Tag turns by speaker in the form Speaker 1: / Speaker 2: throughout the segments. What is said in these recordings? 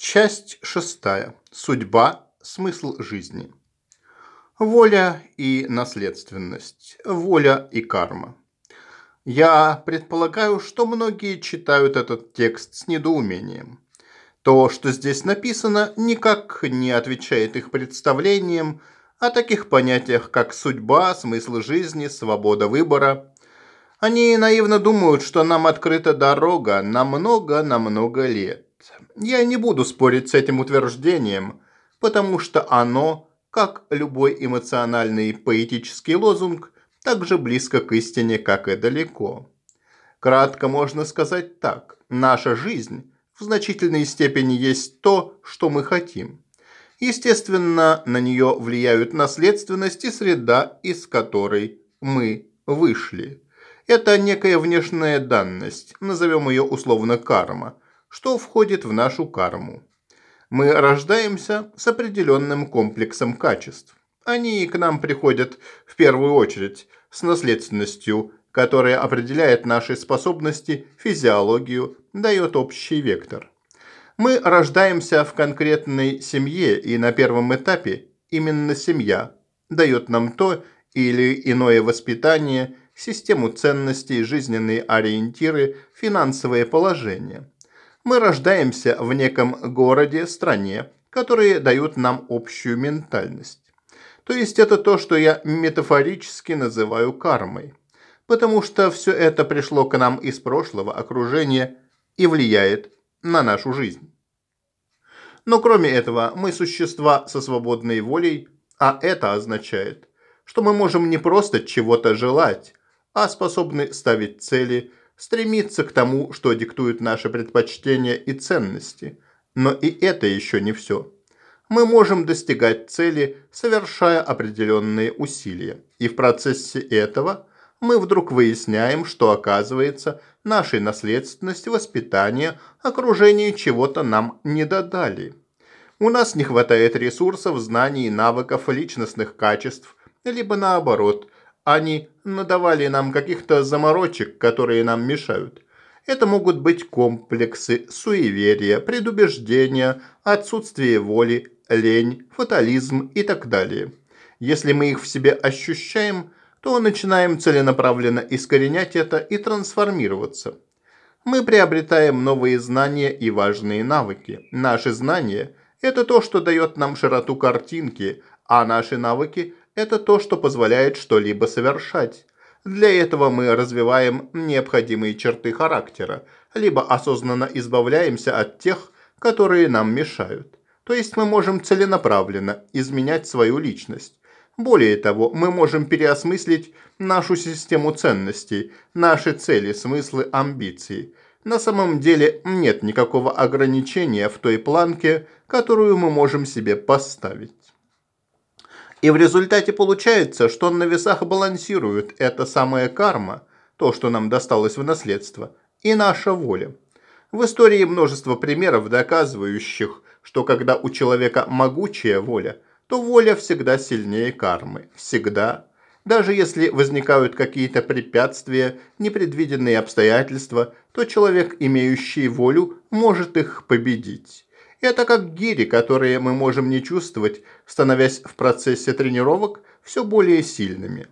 Speaker 1: Часть шестая. Судьба. Смысл жизни. Воля и наследственность. Воля и карма. Я предполагаю, что многие читают этот текст с недоумением. То, что здесь написано, никак не отвечает их представлениям о таких понятиях, как судьба, смысл жизни, свобода выбора. Они наивно думают, что нам открыта дорога на много-на много лет. Я не буду спорить с этим утверждением, потому что оно, как любой эмоциональный поэтический лозунг, так же близко к истине, как и далеко. Кратко можно сказать так. Наша жизнь в значительной степени есть то, что мы хотим. Естественно, на нее влияют наследственность и среда, из которой мы вышли. Это некая внешняя данность, назовем ее условно карма – что входит в нашу карму. Мы рождаемся с определенным комплексом качеств. Они к нам приходят в первую очередь с наследственностью, которая определяет наши способности, физиологию, дает общий вектор. Мы рождаемся в конкретной семье, и на первом этапе именно семья дает нам то или иное воспитание, систему ценностей, жизненные ориентиры, финансовое положение – мы рождаемся в неком городе, стране, которые дают нам общую ментальность. То есть это то, что я метафорически называю кармой. Потому что все это пришло к нам из прошлого окружения и влияет на нашу жизнь. Но кроме этого, мы существа со свободной волей, а это означает, что мы можем не просто чего-то желать, а способны ставить цели, стремиться к тому, что диктуют наши предпочтения и ценности. Но и это еще не все. Мы можем достигать цели, совершая определенные усилия. И в процессе этого мы вдруг выясняем, что оказывается, нашей наследственности, воспитания, окружение чего-то нам не додали. У нас не хватает ресурсов, знаний, навыков, личностных качеств, либо наоборот – они надавали нам каких-то заморочек, которые нам мешают. Это могут быть комплексы, суеверия, предубеждения, отсутствие воли, лень, фатализм и так далее. Если мы их в себе ощущаем, то начинаем целенаправленно искоренять это и трансформироваться. Мы приобретаем новые знания и важные навыки. Наши знания – это то, что дает нам широту картинки, а наши навыки это то, что позволяет что-либо совершать. Для этого мы развиваем необходимые черты характера, либо осознанно избавляемся от тех, которые нам мешают. То есть мы можем целенаправленно изменять свою личность. Более того, мы можем переосмыслить нашу систему ценностей, наши цели, смыслы, амбиции. На самом деле нет никакого ограничения в той планке, которую мы можем себе поставить. И в результате получается, что на весах балансирует эта самая карма, то, что нам досталось в наследство, и наша воля. В истории множество примеров, доказывающих, что когда у человека могучая воля, то воля всегда сильнее кармы. Всегда. Даже если возникают какие-то препятствия, непредвиденные обстоятельства, то человек, имеющий волю, может их победить. Это как гири, которые мы можем не чувствовать, становясь в процессе тренировок все более сильными.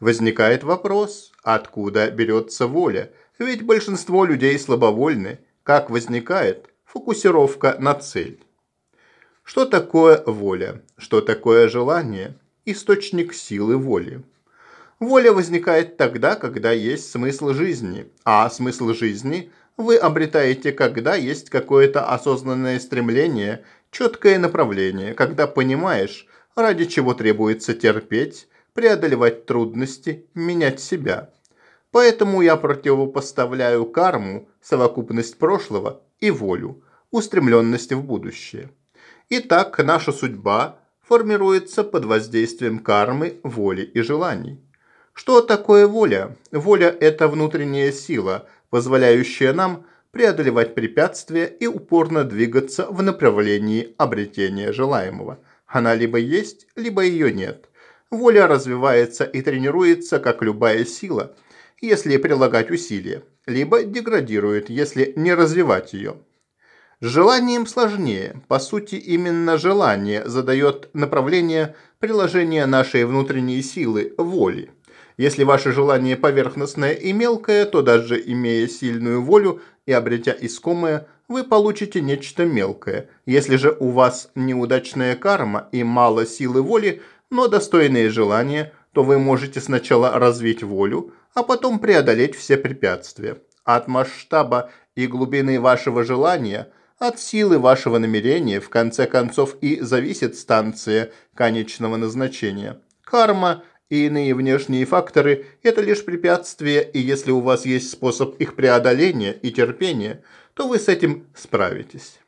Speaker 1: Возникает вопрос, откуда берется воля? Ведь большинство людей слабовольны. Как возникает фокусировка на цель? Что такое воля? Что такое желание? Источник силы воли. Воля возникает тогда, когда есть смысл жизни, а смысл жизни вы обретаете, когда есть какое-то осознанное стремление, четкое направление, когда понимаешь, ради чего требуется терпеть, преодолевать трудности, менять себя. Поэтому я противопоставляю карму, совокупность прошлого и волю, устремленность в будущее. Итак, наша судьба формируется под воздействием кармы, воли и желаний. Что такое воля? Воля – это внутренняя сила – позволяющая нам преодолевать препятствия и упорно двигаться в направлении обретения желаемого. Она либо есть, либо ее нет. Воля развивается и тренируется, как любая сила, если прилагать усилия, либо деградирует, если не развивать ее. С желанием сложнее. По сути, именно желание задает направление приложения нашей внутренней силы, воли. Если ваше желание поверхностное и мелкое, то даже имея сильную волю и обретя искомое, вы получите нечто мелкое. Если же у вас неудачная карма и мало силы воли, но достойные желания, то вы можете сначала развить волю, а потом преодолеть все препятствия. От масштаба и глубины вашего желания, от силы вашего намерения, в конце концов и зависит станция конечного назначения. Карма и иные внешние факторы – это лишь препятствия, и если у вас есть способ их преодоления и терпения – то вы с этим справитесь.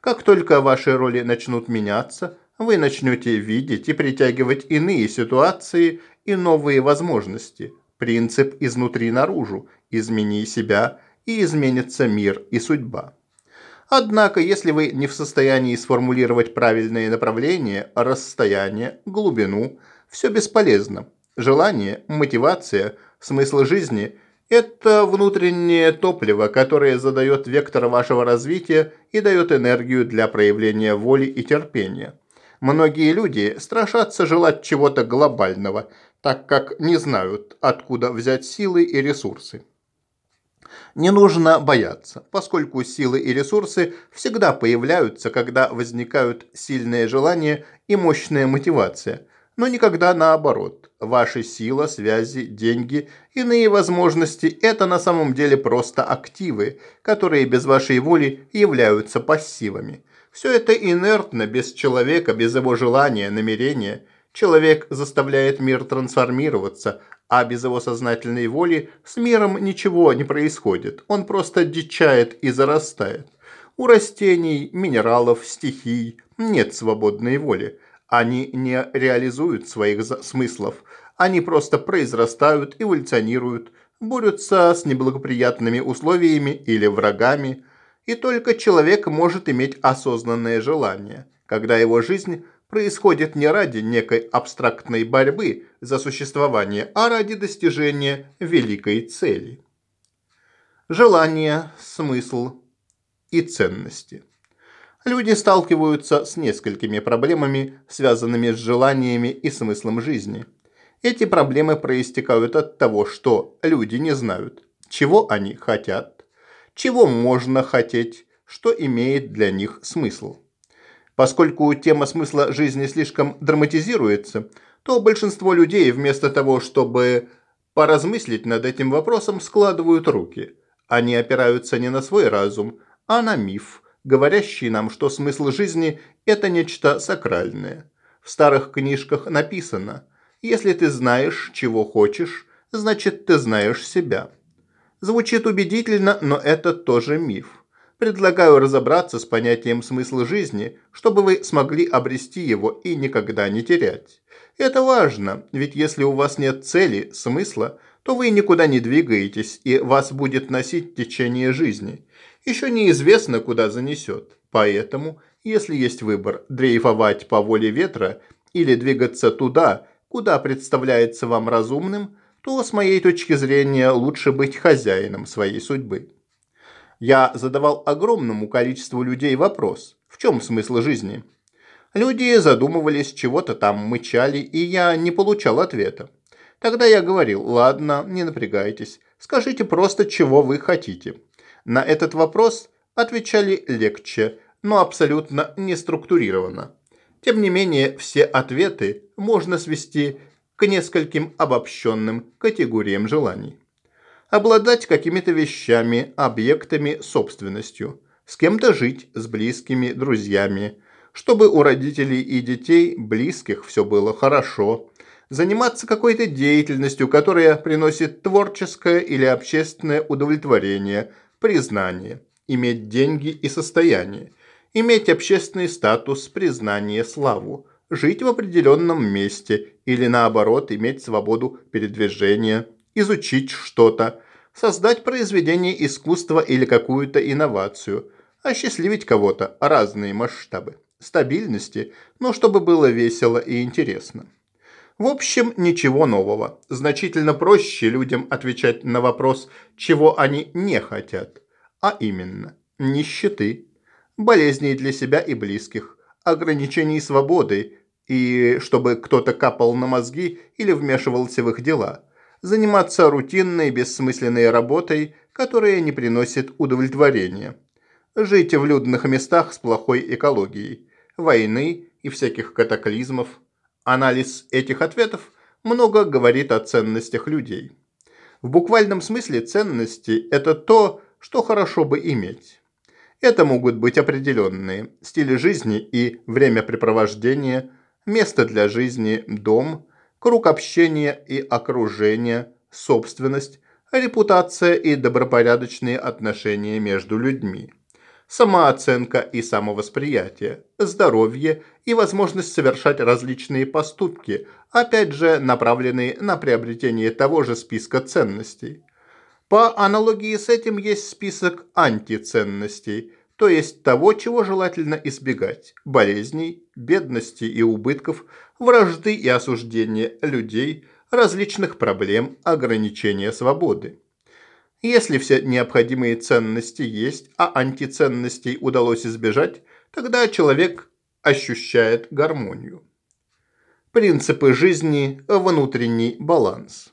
Speaker 1: Как только ваши роли начнут меняться, вы начнете видеть и притягивать иные ситуации и новые возможности. Принцип изнутри наружу. Измени себя, и изменится мир и судьба. Однако, если вы не в состоянии сформулировать правильные направления, расстояние, глубину, все бесполезно. Желание, мотивация, смысл жизни – это внутреннее топливо, которое задает вектор вашего развития и дает энергию для проявления воли и терпения. Многие люди страшатся желать чего-то глобального, так как не знают, откуда взять силы и ресурсы. Не нужно бояться, поскольку силы и ресурсы всегда появляются, когда возникают сильные желания и мощная мотивация – но никогда наоборот. Ваши сила, связи, деньги, иные возможности – это на самом деле просто активы, которые без вашей воли являются пассивами. Все это инертно, без человека, без его желания, намерения. Человек заставляет мир трансформироваться, а без его сознательной воли с миром ничего не происходит. Он просто дичает и зарастает. У растений, минералов, стихий нет свободной воли. Они не реализуют своих смыслов, они просто произрастают, эволюционируют, борются с неблагоприятными условиями или врагами, и только человек может иметь осознанное желание, когда его жизнь происходит не ради некой абстрактной борьбы за существование, а ради достижения великой цели. Желание, смысл и ценности. Люди сталкиваются с несколькими проблемами, связанными с желаниями и смыслом жизни. Эти проблемы проистекают от того, что люди не знают, чего они хотят, чего можно хотеть, что имеет для них смысл. Поскольку тема смысла жизни слишком драматизируется, то большинство людей вместо того, чтобы поразмыслить над этим вопросом, складывают руки. Они опираются не на свой разум, а на миф – говорящий нам, что смысл жизни – это нечто сакральное. В старых книжках написано «Если ты знаешь, чего хочешь, значит ты знаешь себя». Звучит убедительно, но это тоже миф. Предлагаю разобраться с понятием смысла жизни, чтобы вы смогли обрести его и никогда не терять. Это важно, ведь если у вас нет цели, смысла, то вы никуда не двигаетесь, и вас будет носить течение жизни еще неизвестно, куда занесет. Поэтому, если есть выбор дрейфовать по воле ветра или двигаться туда, куда представляется вам разумным, то, с моей точки зрения, лучше быть хозяином своей судьбы. Я задавал огромному количеству людей вопрос, в чем смысл жизни? Люди задумывались, чего-то там мычали, и я не получал ответа. Тогда я говорил, ладно, не напрягайтесь, скажите просто, чего вы хотите. На этот вопрос отвечали легче, но абсолютно не структурированно. Тем не менее, все ответы можно свести к нескольким обобщенным категориям желаний. Обладать какими-то вещами, объектами, собственностью. С кем-то жить, с близкими, друзьями. Чтобы у родителей и детей, близких, все было хорошо. Заниматься какой-то деятельностью, которая приносит творческое или общественное удовлетворение – признание, иметь деньги и состояние, иметь общественный статус, признание, славу, жить в определенном месте или наоборот иметь свободу передвижения, изучить что-то, создать произведение искусства или какую-то инновацию, осчастливить кого-то, разные масштабы, стабильности, но чтобы было весело и интересно. В общем, ничего нового. Значительно проще людям отвечать на вопрос, чего они не хотят. А именно, нищеты. болезней для себя и близких, ограничений свободы и чтобы кто-то капал на мозги или вмешивался в их дела, заниматься рутинной бессмысленной работой, которая не приносит удовлетворения, жить в людных местах с плохой экологией, войны и всяких катаклизмов. Анализ этих ответов много говорит о ценностях людей. В буквальном смысле ценности – это то, что хорошо бы иметь. Это могут быть определенные стили жизни и времяпрепровождения, место для жизни, дом, круг общения и окружения, собственность, репутация и добропорядочные отношения между людьми, самооценка и самовосприятие, здоровье и возможность совершать различные поступки, опять же направленные на приобретение того же списка ценностей. По аналогии с этим есть список антиценностей, то есть того, чего желательно избегать – болезней, бедности и убытков, вражды и осуждения людей, различных проблем, ограничения свободы. Если все необходимые ценности есть, а антиценностей удалось избежать, тогда человек ощущает гармонию. Принципы жизни – внутренний баланс.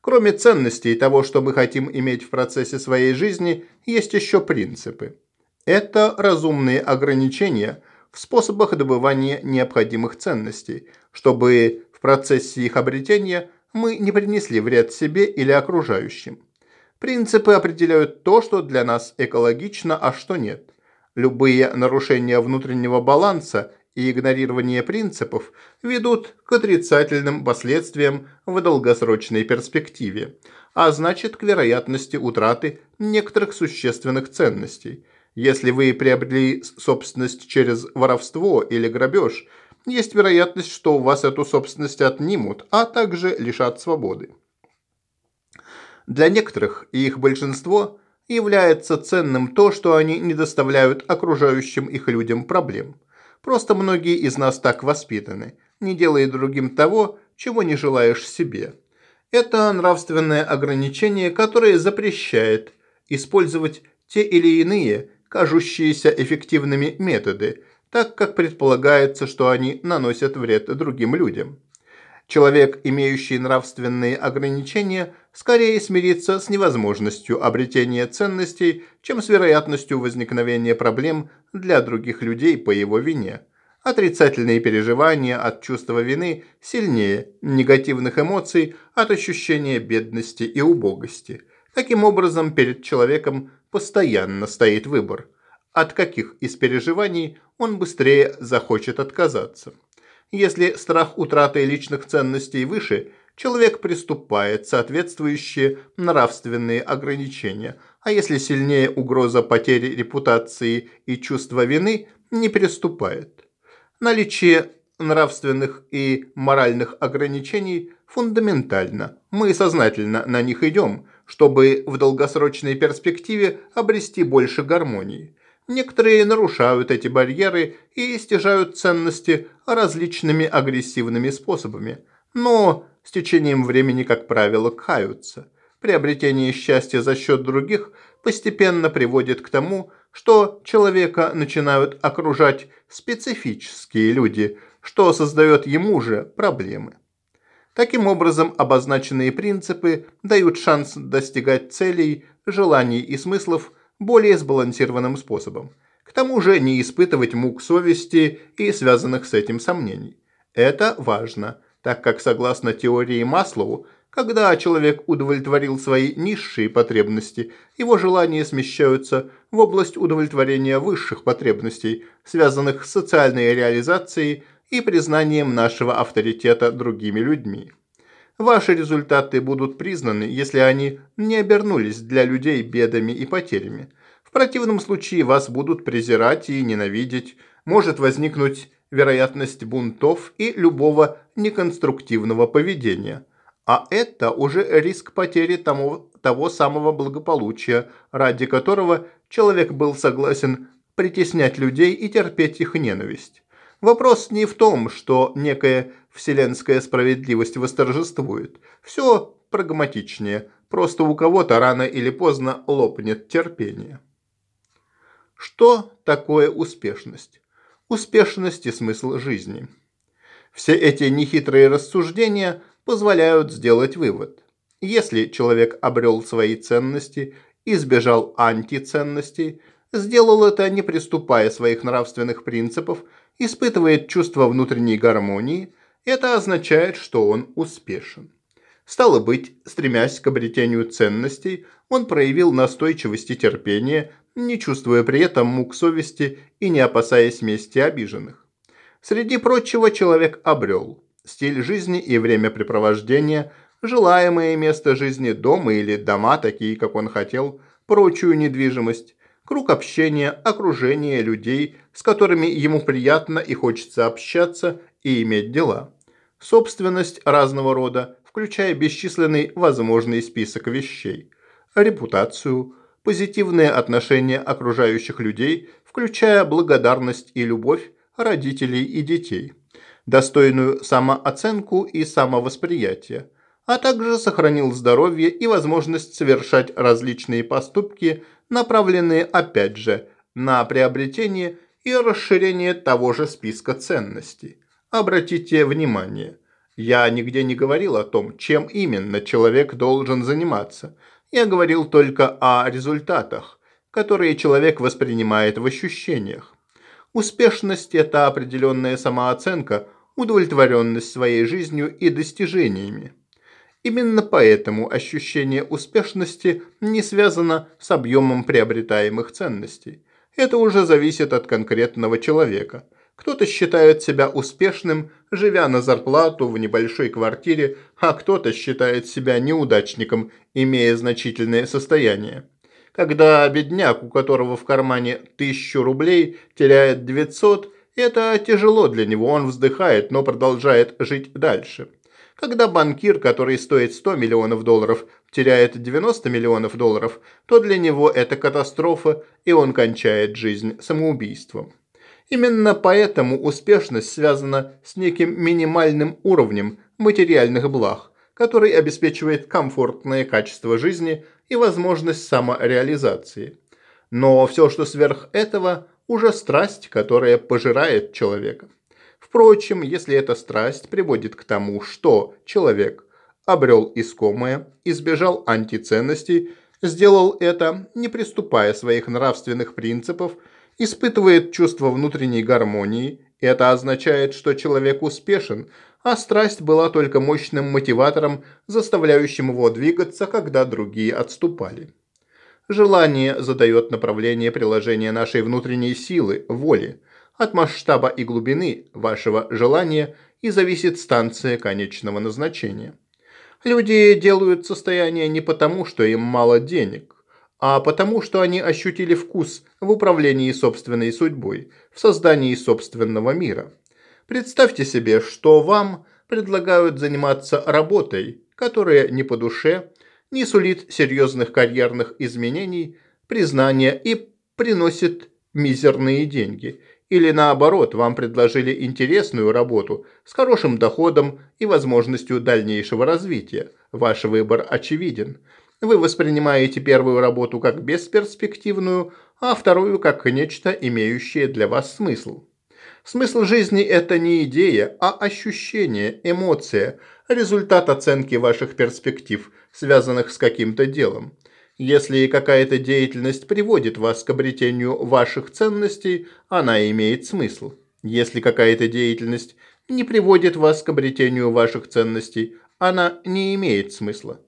Speaker 1: Кроме ценностей того, что мы хотим иметь в процессе своей жизни, есть еще принципы. Это разумные ограничения в способах добывания необходимых ценностей, чтобы в процессе их обретения мы не принесли вред себе или окружающим. Принципы определяют то, что для нас экологично, а что нет. Любые нарушения внутреннего баланса и игнорирование принципов ведут к отрицательным последствиям в долгосрочной перспективе, а значит к вероятности утраты некоторых существенных ценностей. Если вы приобрели собственность через воровство или грабеж, есть вероятность, что у вас эту собственность отнимут, а также лишат свободы. Для некоторых, и их большинство, является ценным то, что они не доставляют окружающим их людям проблем – Просто многие из нас так воспитаны. Не делай другим того, чего не желаешь себе. Это нравственное ограничение, которое запрещает использовать те или иные, кажущиеся эффективными методы, так как предполагается, что они наносят вред другим людям. Человек, имеющий нравственные ограничения, скорее смирится с невозможностью обретения ценностей, чем с вероятностью возникновения проблем для других людей по его вине. Отрицательные переживания от чувства вины сильнее негативных эмоций от ощущения бедности и убогости. Таким образом, перед человеком постоянно стоит выбор, от каких из переживаний он быстрее захочет отказаться. Если страх утраты личных ценностей выше, человек приступает соответствующие нравственные ограничения, а если сильнее угроза потери репутации и чувства вины, не приступает. Наличие нравственных и моральных ограничений фундаментально. Мы сознательно на них идем, чтобы в долгосрочной перспективе обрести больше гармонии. Некоторые нарушают эти барьеры и стяжают ценности различными агрессивными способами, но с течением времени, как правило, каются. Приобретение счастья за счет других постепенно приводит к тому, что человека начинают окружать специфические люди, что создает ему же проблемы. Таким образом, обозначенные принципы дают шанс достигать целей, желаний и смыслов более сбалансированным способом. К тому же не испытывать мук совести и связанных с этим сомнений. Это важно, так как согласно теории Маслоу, когда человек удовлетворил свои низшие потребности, его желания смещаются в область удовлетворения высших потребностей, связанных с социальной реализацией и признанием нашего авторитета другими людьми. Ваши результаты будут признаны, если они не обернулись для людей бедами и потерями. В противном случае вас будут презирать и ненавидеть, может возникнуть вероятность бунтов и любого неконструктивного поведения. А это уже риск потери тому, того самого благополучия, ради которого человек был согласен притеснять людей и терпеть их ненависть. Вопрос не в том, что некая вселенская справедливость восторжествует. Все прагматичнее, просто у кого-то рано или поздно лопнет терпение. Что такое успешность? Успешность и смысл жизни. Все эти нехитрые рассуждения позволяют сделать вывод. Если человек обрел свои ценности, избежал антиценностей, сделал это не приступая своих нравственных принципов, испытывает чувство внутренней гармонии, это означает, что он успешен. Стало быть, стремясь к обретению ценностей, он проявил настойчивость и терпение, не чувствуя при этом мук совести и не опасаясь мести обиженных. Среди прочего человек обрел стиль жизни и времяпрепровождения, желаемое место жизни, дома или дома, такие, как он хотел, прочую недвижимость, круг общения, окружение людей, с которыми ему приятно и хочется общаться и иметь дела. Собственность разного рода, включая бесчисленный возможный список вещей, репутацию, позитивные отношения окружающих людей, включая благодарность и любовь родителей и детей, достойную самооценку и самовосприятие, а также сохранил здоровье и возможность совершать различные поступки, направленные опять же на приобретение и расширение того же списка ценностей. Обратите внимание – я нигде не говорил о том, чем именно человек должен заниматься. Я говорил только о результатах, которые человек воспринимает в ощущениях. Успешность – это определенная самооценка, удовлетворенность своей жизнью и достижениями. Именно поэтому ощущение успешности не связано с объемом приобретаемых ценностей. Это уже зависит от конкретного человека – кто-то считает себя успешным, живя на зарплату в небольшой квартире, а кто-то считает себя неудачником, имея значительное состояние. Когда бедняк, у которого в кармане тысячу рублей, теряет 900, это тяжело для него, он вздыхает, но продолжает жить дальше. Когда банкир, который стоит 100 миллионов долларов, теряет 90 миллионов долларов, то для него это катастрофа, и он кончает жизнь самоубийством. Именно поэтому успешность связана с неким минимальным уровнем материальных благ, который обеспечивает комфортное качество жизни и возможность самореализации. Но все, что сверх этого, уже страсть, которая пожирает человека. Впрочем, если эта страсть приводит к тому, что человек обрел искомое, избежал антиценностей, сделал это, не приступая своих нравственных принципов, испытывает чувство внутренней гармонии, это означает, что человек успешен, а страсть была только мощным мотиватором, заставляющим его двигаться, когда другие отступали. Желание задает направление приложения нашей внутренней силы, воли. От масштаба и глубины вашего желания и зависит станция конечного назначения. Люди делают состояние не потому, что им мало денег, а потому что они ощутили вкус в управлении собственной судьбой, в создании собственного мира. Представьте себе, что вам предлагают заниматься работой, которая не по душе, не сулит серьезных карьерных изменений, признания и приносит мизерные деньги. Или наоборот, вам предложили интересную работу с хорошим доходом и возможностью дальнейшего развития. Ваш выбор очевиден. Вы воспринимаете первую работу как бесперспективную, а вторую как нечто, имеющее для вас смысл. Смысл жизни – это не идея, а ощущение, эмоция, результат оценки ваших перспектив, связанных с каким-то делом. Если какая-то деятельность приводит вас к обретению ваших ценностей, она имеет смысл. Если какая-то деятельность не приводит вас к обретению ваших ценностей, она не имеет смысла.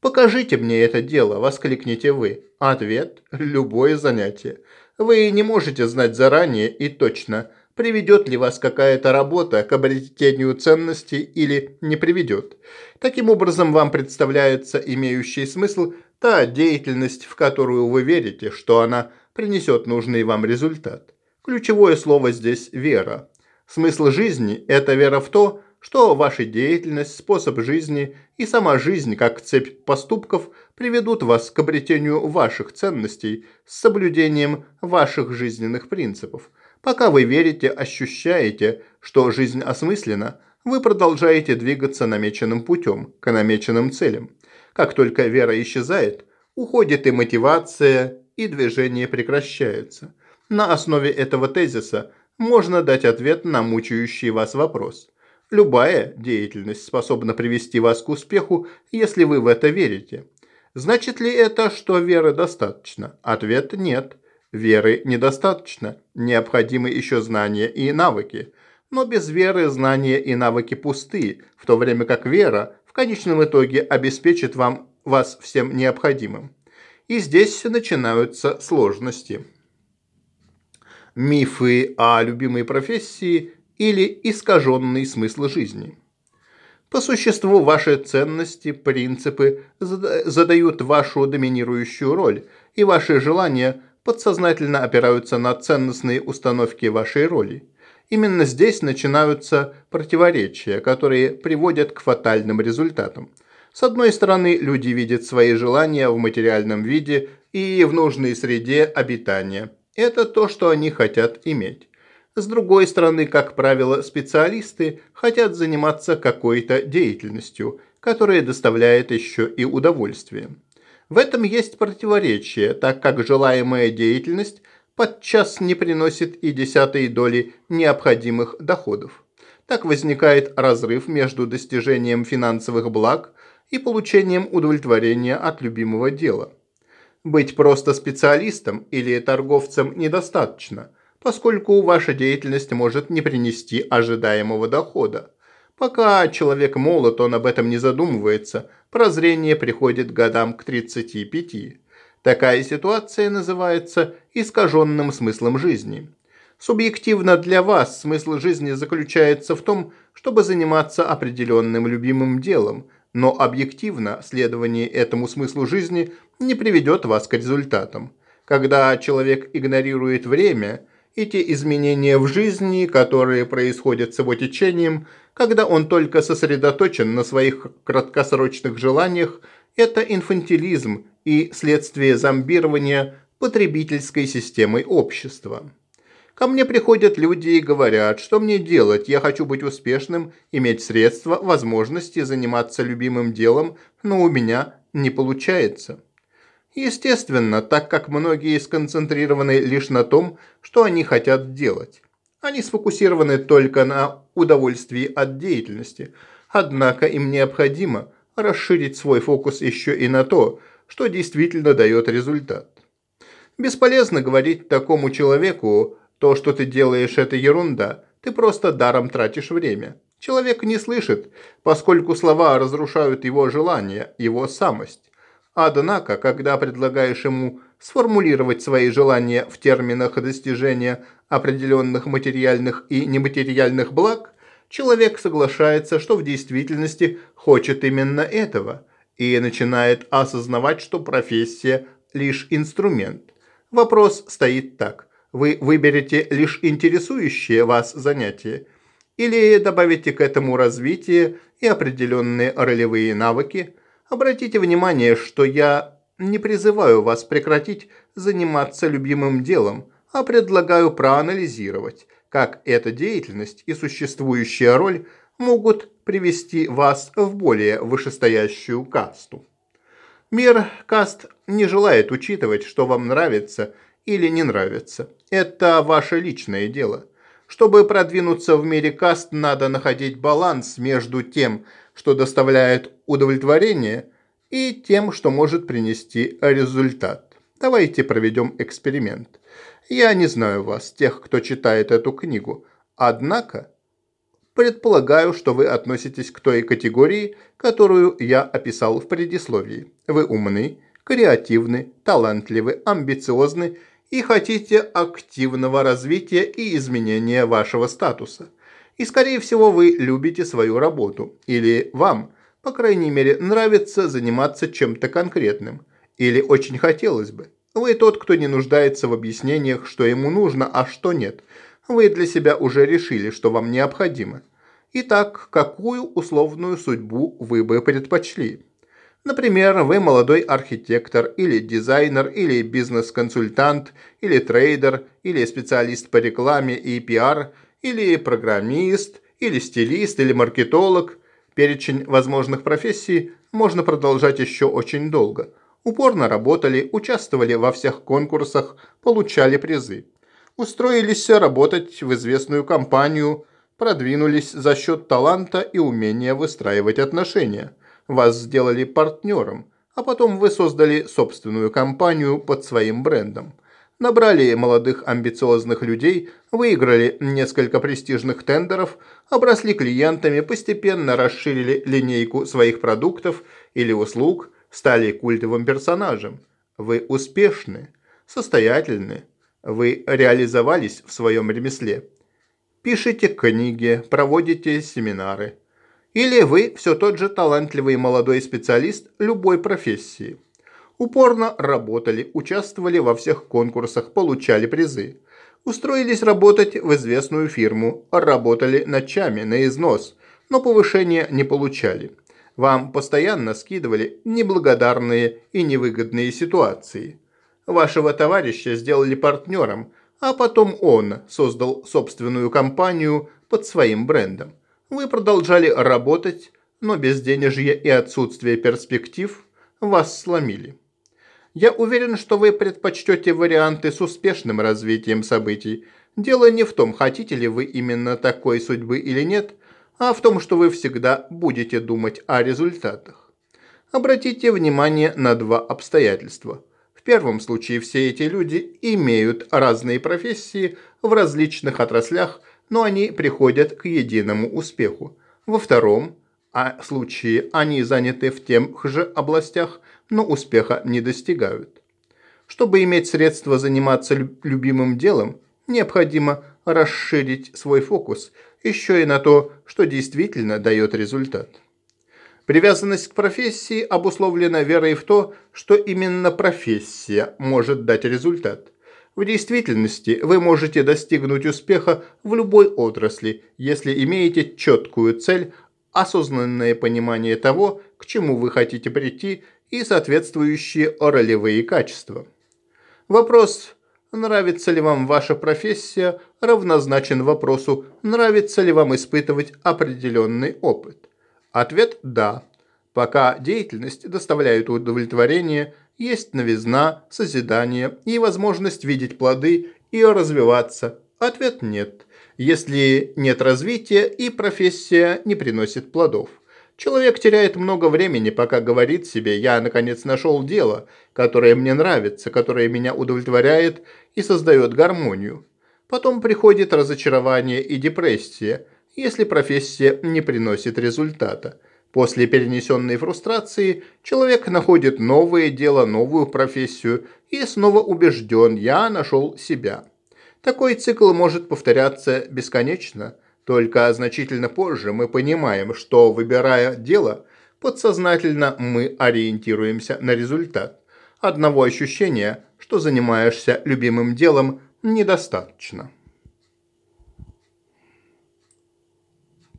Speaker 1: «Покажите мне это дело», – воскликните вы. Ответ – любое занятие. Вы не можете знать заранее и точно, приведет ли вас какая-то работа к обретению ценности или не приведет. Таким образом, вам представляется имеющий смысл та деятельность, в которую вы верите, что она принесет нужный вам результат. Ключевое слово здесь – вера. Смысл жизни – это вера в то, что ваша деятельность, способ жизни и сама жизнь, как цепь поступков, приведут вас к обретению ваших ценностей с соблюдением ваших жизненных принципов. Пока вы верите, ощущаете, что жизнь осмыслена, вы продолжаете двигаться намеченным путем, к намеченным целям. Как только вера исчезает, уходит и мотивация, и движение прекращается. На основе этого тезиса можно дать ответ на мучающий вас вопрос. Любая деятельность способна привести вас к успеху, если вы в это верите. Значит ли это, что веры достаточно? Ответ – нет. Веры недостаточно. Необходимы еще знания и навыки. Но без веры знания и навыки пусты, в то время как вера в конечном итоге обеспечит вам вас всем необходимым. И здесь начинаются сложности. Мифы о любимой профессии или искаженный смысл жизни. По существу ваши ценности, принципы задают вашу доминирующую роль, и ваши желания подсознательно опираются на ценностные установки вашей роли. Именно здесь начинаются противоречия, которые приводят к фатальным результатам. С одной стороны, люди видят свои желания в материальном виде и в нужной среде обитания. Это то, что они хотят иметь. С другой стороны, как правило, специалисты хотят заниматься какой-то деятельностью, которая доставляет еще и удовольствие. В этом есть противоречие, так как желаемая деятельность подчас не приносит и десятой доли необходимых доходов. Так возникает разрыв между достижением финансовых благ и получением удовлетворения от любимого дела. Быть просто специалистом или торговцем недостаточно – поскольку ваша деятельность может не принести ожидаемого дохода. Пока человек молод, он об этом не задумывается, прозрение приходит годам к 35. Такая ситуация называется искаженным смыслом жизни. Субъективно для вас смысл жизни заключается в том, чтобы заниматься определенным любимым делом, но объективно следование этому смыслу жизни не приведет вас к результатам. Когда человек игнорирует время, эти изменения в жизни, которые происходят с его течением, когда он только сосредоточен на своих краткосрочных желаниях, это инфантилизм и следствие зомбирования потребительской системой общества. Ко мне приходят люди и говорят, что мне делать, я хочу быть успешным, иметь средства, возможности заниматься любимым делом, но у меня не получается. Естественно, так как многие сконцентрированы лишь на том, что они хотят делать. Они сфокусированы только на удовольствии от деятельности, однако им необходимо расширить свой фокус еще и на то, что действительно дает результат. Бесполезно говорить такому человеку, то, что ты делаешь, это ерунда, ты просто даром тратишь время. Человек не слышит, поскольку слова разрушают его желание, его самость. Однако, когда предлагаешь ему сформулировать свои желания в терминах достижения определенных материальных и нематериальных благ, человек соглашается, что в действительности хочет именно этого и начинает осознавать, что профессия – лишь инструмент. Вопрос стоит так. Вы выберете лишь интересующее вас занятие или добавите к этому развитие и определенные ролевые навыки – Обратите внимание, что я не призываю вас прекратить заниматься любимым делом, а предлагаю проанализировать, как эта деятельность и существующая роль могут привести вас в более вышестоящую касту. Мир каст не желает учитывать, что вам нравится или не нравится. Это ваше личное дело. Чтобы продвинуться в мире каст, надо находить баланс между тем, что доставляет удовлетворение, и тем, что может принести результат. Давайте проведем эксперимент. Я не знаю вас, тех, кто читает эту книгу, однако предполагаю, что вы относитесь к той категории, которую я описал в предисловии. Вы умны, креативны, талантливы, амбициозны и хотите активного развития и изменения вашего статуса – и, скорее всего, вы любите свою работу. Или вам, по крайней мере, нравится заниматься чем-то конкретным. Или очень хотелось бы. Вы тот, кто не нуждается в объяснениях, что ему нужно, а что нет. Вы для себя уже решили, что вам необходимо. Итак, какую условную судьбу вы бы предпочли? Например, вы молодой архитектор или дизайнер, или бизнес-консультант, или трейдер, или специалист по рекламе и пиар – или программист, или стилист, или маркетолог. Перечень возможных профессий можно продолжать еще очень долго. Упорно работали, участвовали во всех конкурсах, получали призы. Устроились работать в известную компанию, продвинулись за счет таланта и умения выстраивать отношения. Вас сделали партнером, а потом вы создали собственную компанию под своим брендом. Набрали молодых амбициозных людей, выиграли несколько престижных тендеров, обросли клиентами, постепенно расширили линейку своих продуктов или услуг, стали культовым персонажем. Вы успешны, состоятельны, вы реализовались в своем ремесле. Пишите книги, проводите семинары. Или вы все тот же талантливый молодой специалист любой профессии. Упорно работали, участвовали во всех конкурсах, получали призы. Устроились работать в известную фирму, работали ночами на износ, но повышения не получали. Вам постоянно скидывали неблагодарные и невыгодные ситуации. Вашего товарища сделали партнером, а потом он создал собственную компанию под своим брендом. Вы продолжали работать, но безденежье и отсутствие перспектив вас сломили. Я уверен, что вы предпочтете варианты с успешным развитием событий. Дело не в том, хотите ли вы именно такой судьбы или нет, а в том, что вы всегда будете думать о результатах. Обратите внимание на два обстоятельства. В первом случае все эти люди имеют разные профессии в различных отраслях, но они приходят к единому успеху. Во втором а случае они заняты в тех же областях, но успеха не достигают. Чтобы иметь средства заниматься любимым делом, необходимо расширить свой фокус еще и на то, что действительно дает результат. Привязанность к профессии обусловлена верой в то, что именно профессия может дать результат. В действительности вы можете достигнуть успеха в любой отрасли, если имеете четкую цель, осознанное понимание того, к чему вы хотите прийти и соответствующие ролевые качества. Вопрос «Нравится ли вам ваша профессия?» равнозначен вопросу «Нравится ли вам испытывать определенный опыт?» Ответ «Да». Пока деятельность доставляет удовлетворение, есть новизна, созидание и возможность видеть плоды и развиваться. Ответ «Нет» если нет развития и профессия не приносит плодов. Человек теряет много времени, пока говорит себе «я, наконец, нашел дело, которое мне нравится, которое меня удовлетворяет и создает гармонию». Потом приходит разочарование и депрессия, если профессия не приносит результата. После перенесенной фрустрации человек находит новое дело, новую профессию и снова убежден «я нашел себя». Такой цикл может повторяться бесконечно, только значительно позже мы понимаем, что, выбирая дело, подсознательно мы ориентируемся на результат. Одного ощущения, что занимаешься любимым делом, недостаточно.